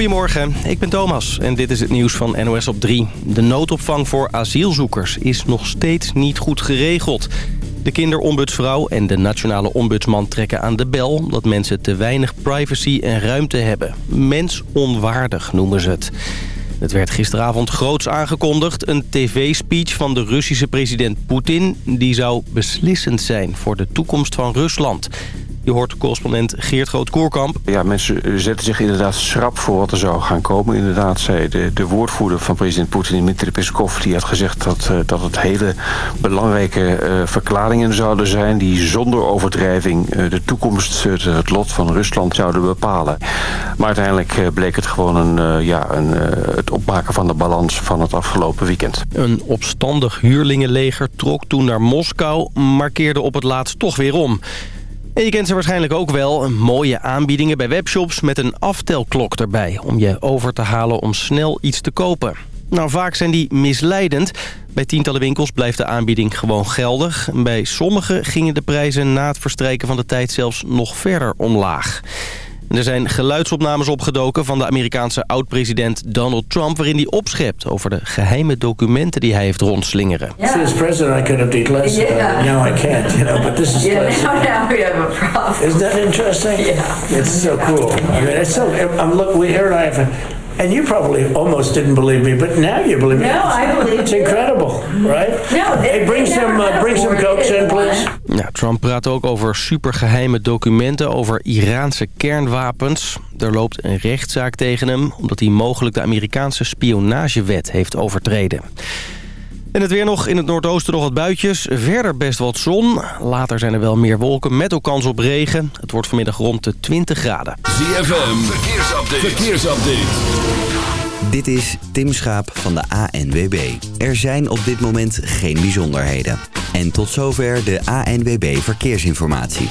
Goedemorgen, ik ben Thomas en dit is het nieuws van NOS op 3. De noodopvang voor asielzoekers is nog steeds niet goed geregeld. De kinderombudsvrouw en de nationale ombudsman trekken aan de bel... omdat mensen te weinig privacy en ruimte hebben. Mensonwaardig noemen ze het. Het werd gisteravond groots aangekondigd. Een tv-speech van de Russische president Poetin... die zou beslissend zijn voor de toekomst van Rusland... Je hoort correspondent Geert Groot-Koerkamp. Ja, mensen zetten zich inderdaad schrap voor wat er zou gaan komen. Inderdaad, zei de, de woordvoerder van president Poetin, Dmitry Peskov... die had gezegd dat, uh, dat het hele belangrijke uh, verklaringen zouden zijn... die zonder overdrijving uh, de toekomst, het lot van Rusland zouden bepalen. Maar uiteindelijk bleek het gewoon een, ja, een, het opmaken van de balans van het afgelopen weekend. Een opstandig huurlingenleger trok toen naar Moskou... maar keerde op het laatst toch weer om... En je kent ze waarschijnlijk ook wel. Mooie aanbiedingen bij webshops met een aftelklok erbij... om je over te halen om snel iets te kopen. Nou, vaak zijn die misleidend. Bij tientallen winkels blijft de aanbieding gewoon geldig. Bij sommige gingen de prijzen na het verstrijken van de tijd zelfs nog verder omlaag. Er zijn geluidsopnames opgedoken van de Amerikaanse oud-president Donald Trump... waarin hij opschept over de geheime documenten die hij heeft rondslingeren. Yeah. As president I could have did less, yeah. now I can't, you know, but this is... Yeah, now, now we have a problem. Isn't that interesting? Yeah. It's so cool. I mean, it's so... I'm, look, we here I have... And you probably almost didn't believe me, but now you believe me. No, I believe It's incredible, right? No, they, hey, bring some, uh, bring some cokes in, please. Ja, Trump praat ook over supergeheime documenten over Iraanse kernwapens. Er loopt een rechtszaak tegen hem... omdat hij mogelijk de Amerikaanse spionagewet heeft overtreden. En het weer nog in het noordoosten nog wat buitjes. Verder best wat zon. Later zijn er wel meer wolken met ook kans op regen. Het wordt vanmiddag rond de 20 graden. ZFM, verkeersupdate. verkeersupdate. Dit is Tim Schaap van de ANWB. Er zijn op dit moment geen bijzonderheden. En tot zover de ANWB Verkeersinformatie.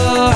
over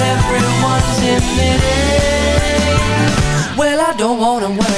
everyone's in Well, I don't wanna wait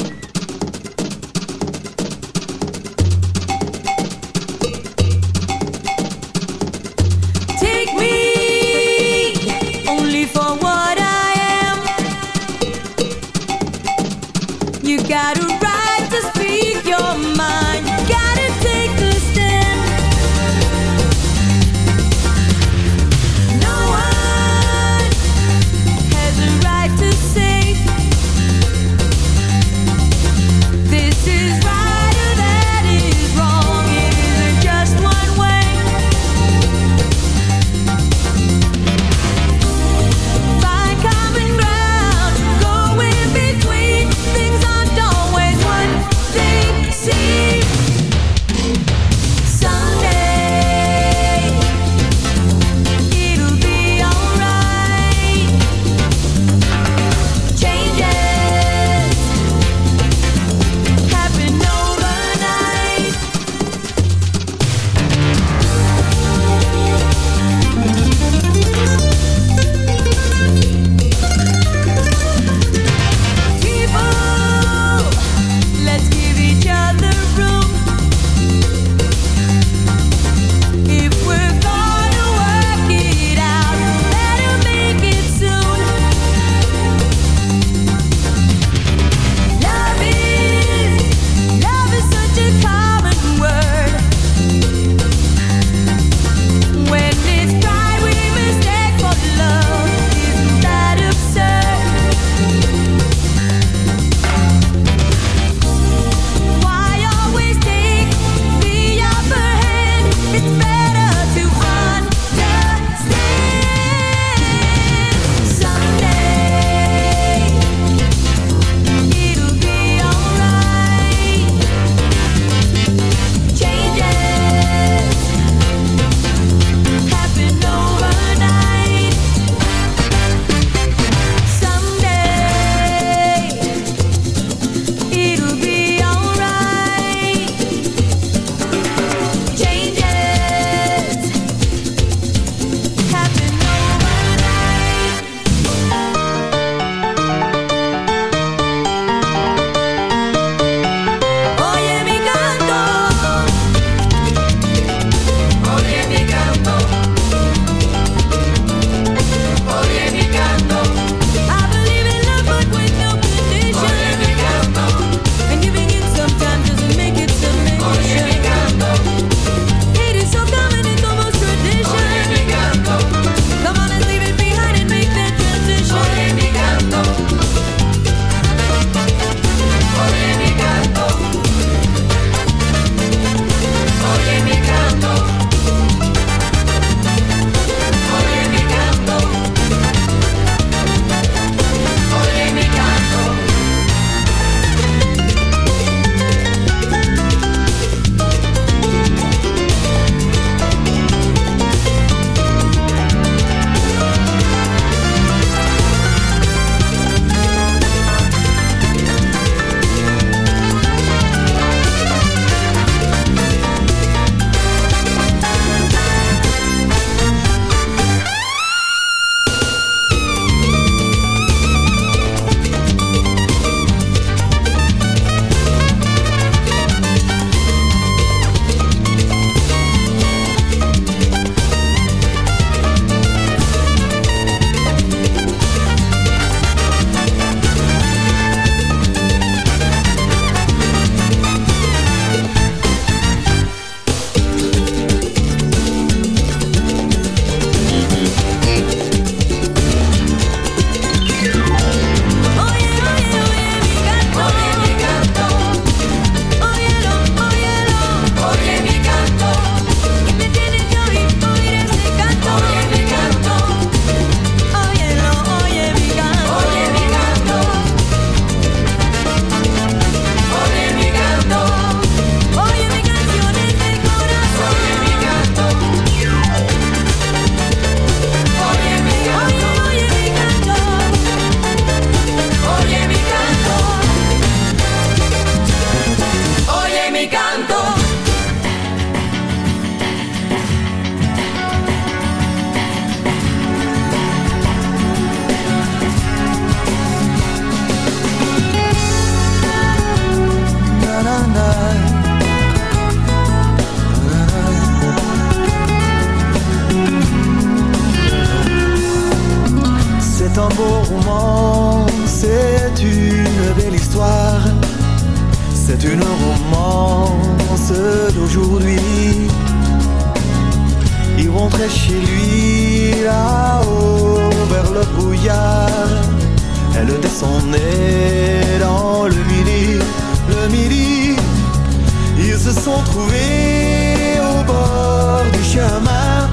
Trouvés au bord du chemin,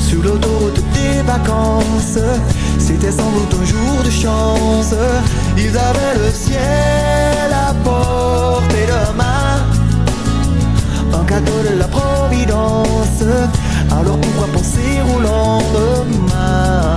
sur l'autoroute des vacances. C'était sans doute un jour de chance. Ils avaient le ciel à portée de main, un cadeau de la Providence. Alors pourquoi penser au lendemain?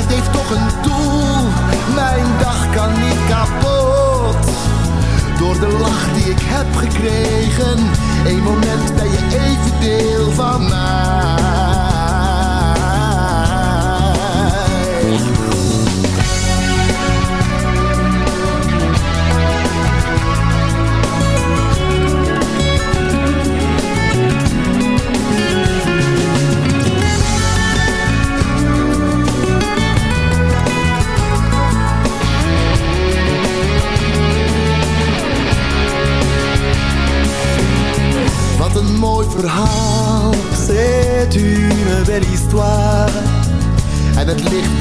Het heeft toch een doel, mijn dag kan niet kapot. Door de lach die ik heb gekregen, één moment ben je even deel van mij.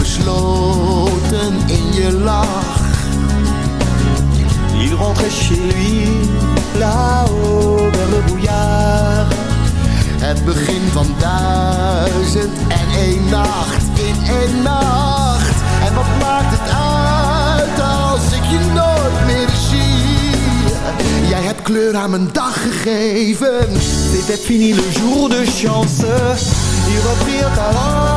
Besloten in je lach. Il rentrait chez lui, là-haut brouillard. Het begin van duizend en één nacht in één nacht. En wat maakt het uit als ik je nooit meer zie? Jij hebt kleur aan mijn dag gegeven. C'était fini le jour de chance. Ils reprirent alors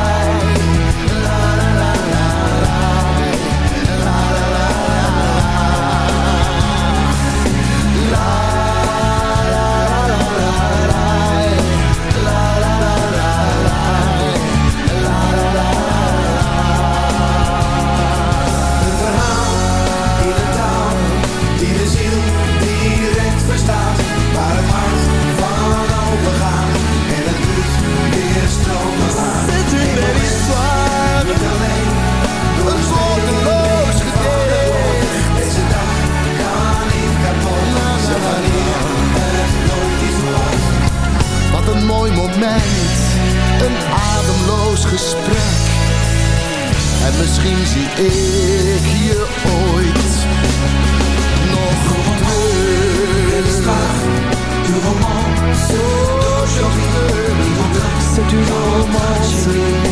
Moment, een ademloos gesprek. En misschien zie ik je ooit nog terug. De romance d'aujourd'hui. C'est une romance Zon,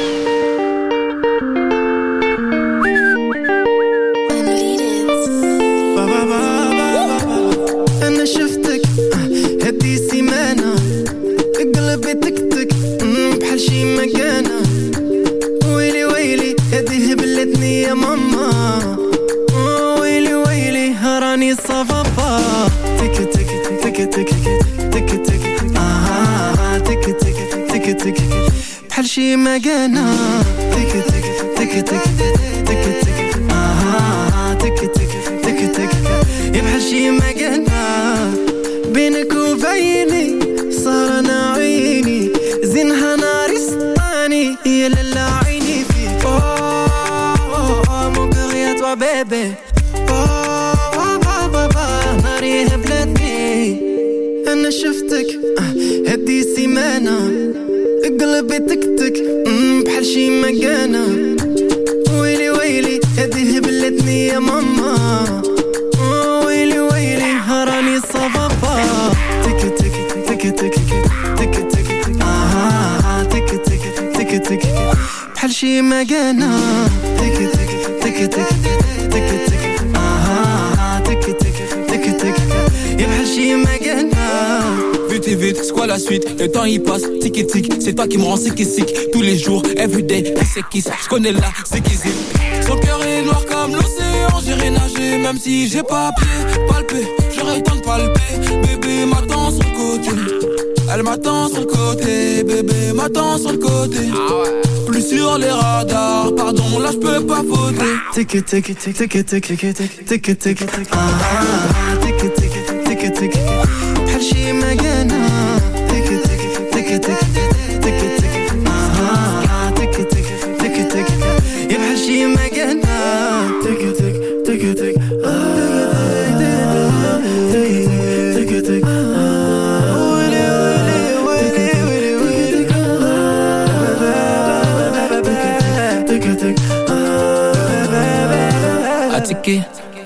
في مكانها تك تك تك تك تك تك. آها آه، آه، تك تك تك تك. يبحر شي مكانها مجانا ويلي ويلي ادي هبلتني يا ماما ويلي ويلي حراني صفافة تك تك تك تك تك تك آه تك تك تك تك بحال شي مجانا تك تك تك تك le temps y passe, tic et tic, c'est toi qui me rends sick et sick. Tous les jours, everyday, c'est kiss, je connais la c'est Son cœur est noir comme l'océan, j'irai nager même si j'ai pas pied. Palpé, j'aurais le temps de palper, bébé m'attend sur le côté. Elle m'attend sur le côté, bébé m'attend sur le côté. Ah Plus sur les radars, pardon là je peux pas voter ah. Tic et tic tic tic tic et tic tic tic. Tic tic ah, tic tic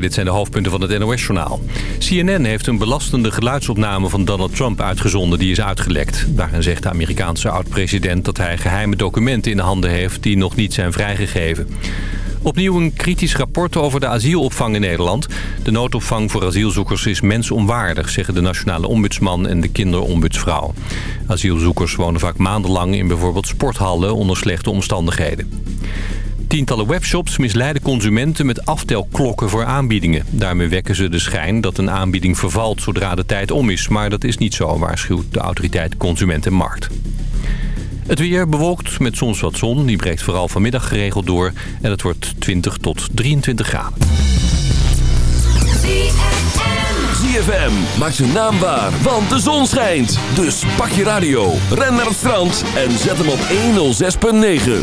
Dit zijn de hoofdpunten van het NOS-journaal. CNN heeft een belastende geluidsopname van Donald Trump uitgezonden... die is uitgelekt. Daarin zegt de Amerikaanse oud-president dat hij geheime documenten in de handen heeft... die nog niet zijn vrijgegeven. Opnieuw een kritisch rapport over de asielopvang in Nederland. De noodopvang voor asielzoekers is mensonwaardig... zeggen de nationale ombudsman en de kinderombudsvrouw. Asielzoekers wonen vaak maandenlang in bijvoorbeeld sporthallen... onder slechte omstandigheden. Tientallen webshops misleiden consumenten met aftelklokken voor aanbiedingen. Daarmee wekken ze de schijn dat een aanbieding vervalt zodra de tijd om is. Maar dat is niet zo, waarschuwt de autoriteit Consument en Markt. Het weer bewolkt met soms wat zon. Die breekt vooral vanmiddag geregeld door. En het wordt 20 tot 23 graden. ZFM maakt zijn naam waar, want de zon schijnt. Dus pak je radio, ren naar het strand en zet hem op 106.9.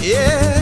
yeah.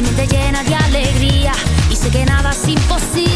Vida, mi mente llena de alegría y sé que nada es imposible.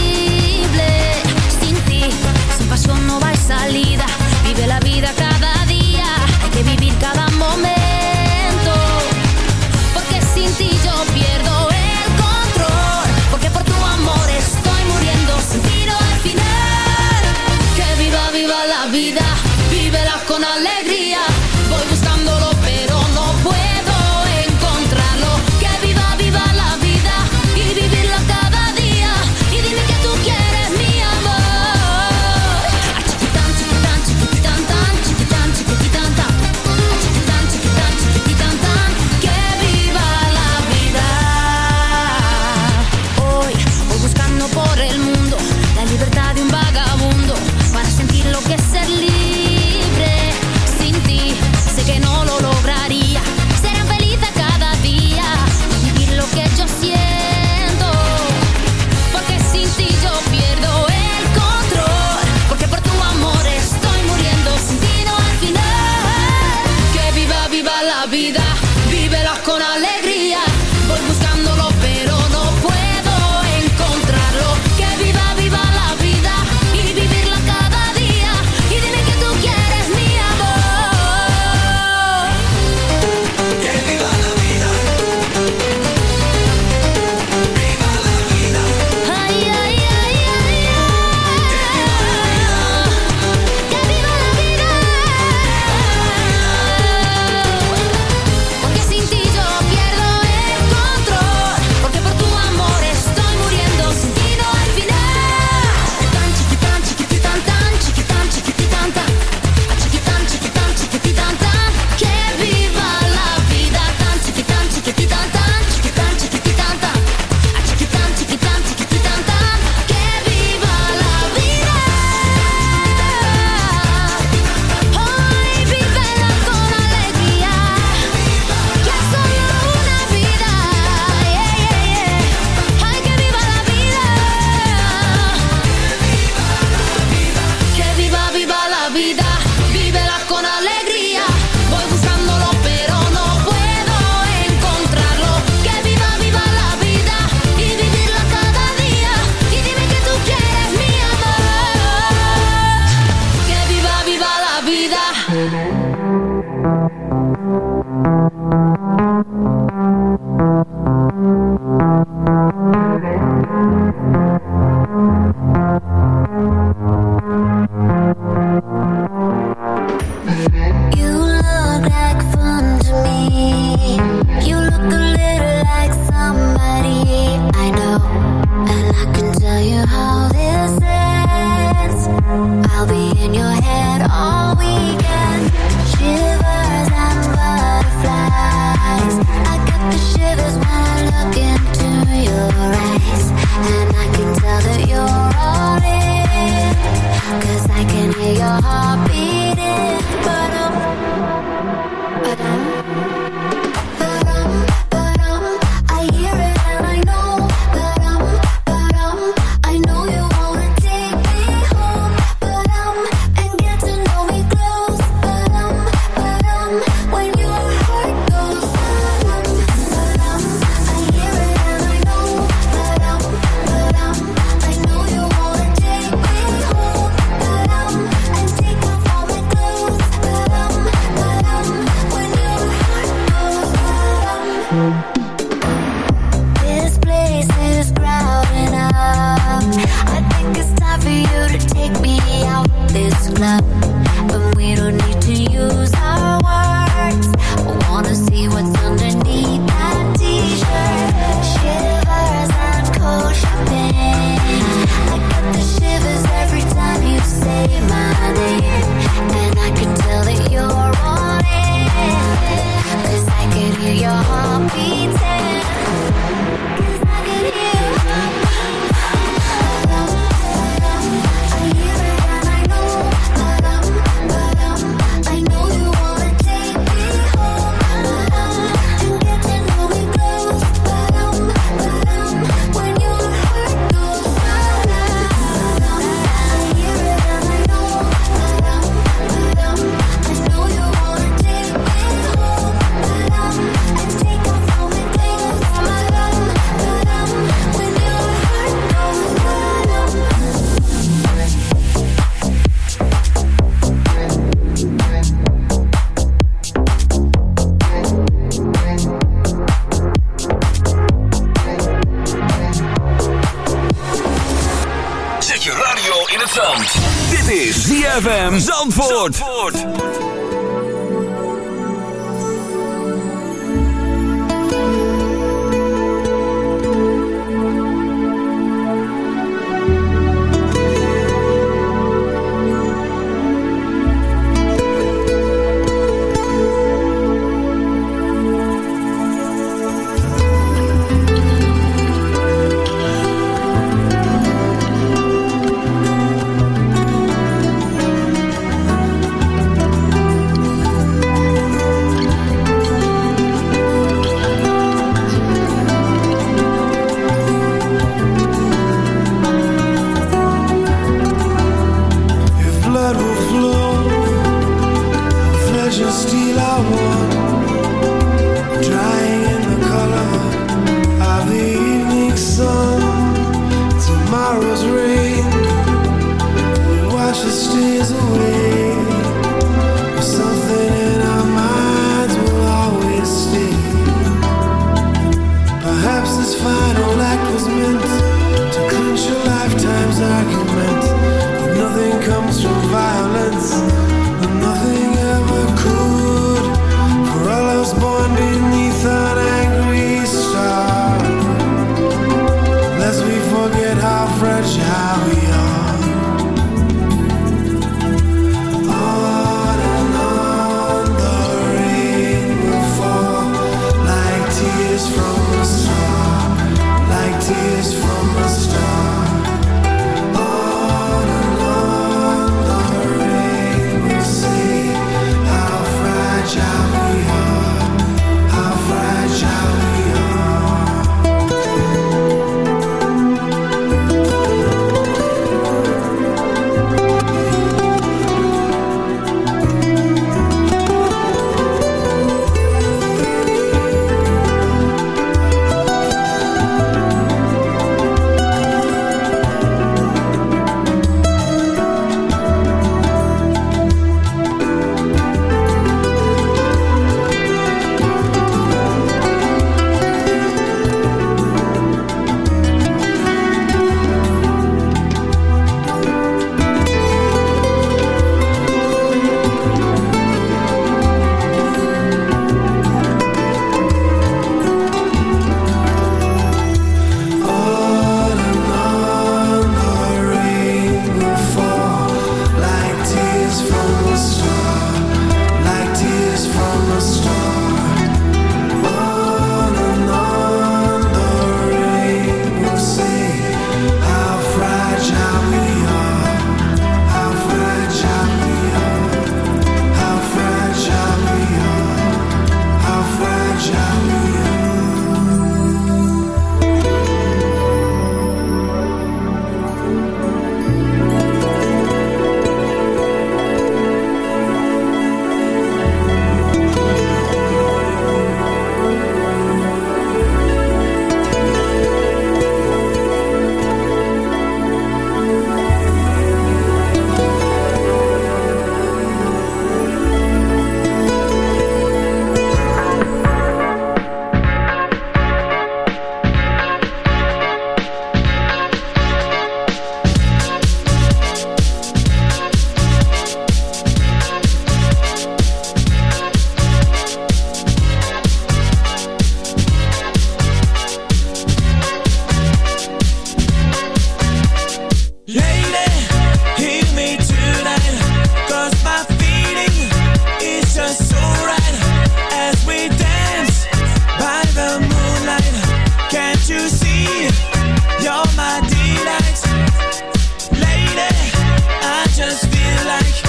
I just feel like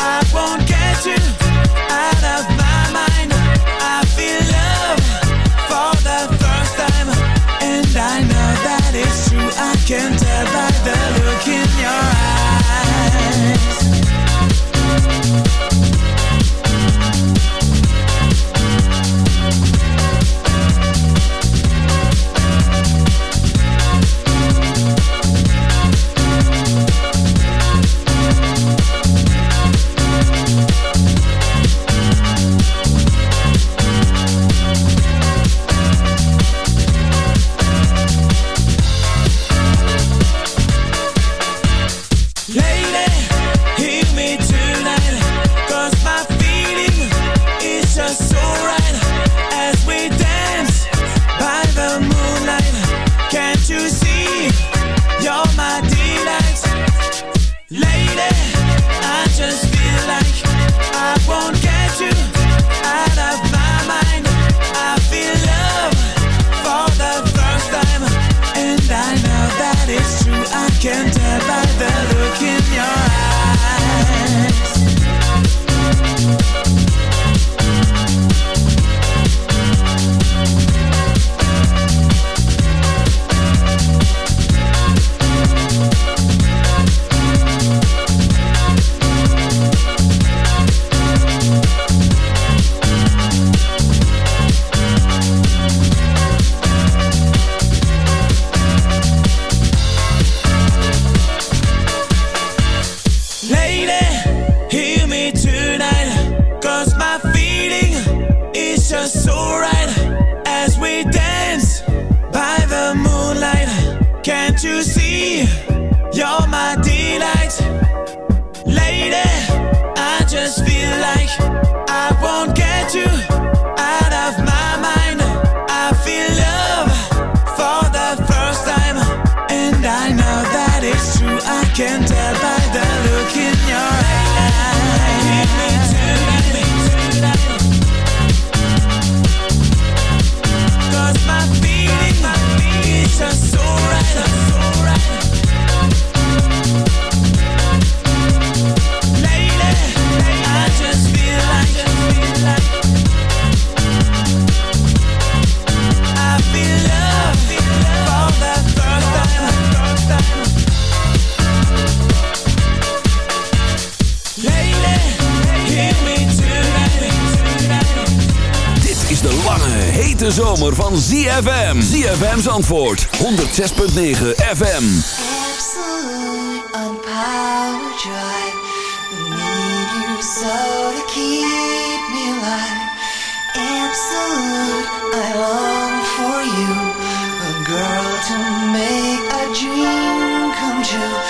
I won't get you you're my delight. Lady, I just feel like I won't get you out of my mind. I feel love for the first time, and I know that it's true. I can't hete zomer van ZFM. ZFM's antwoord 106.9 FM. Absolute keep me I for you. A girl to make a dream come true.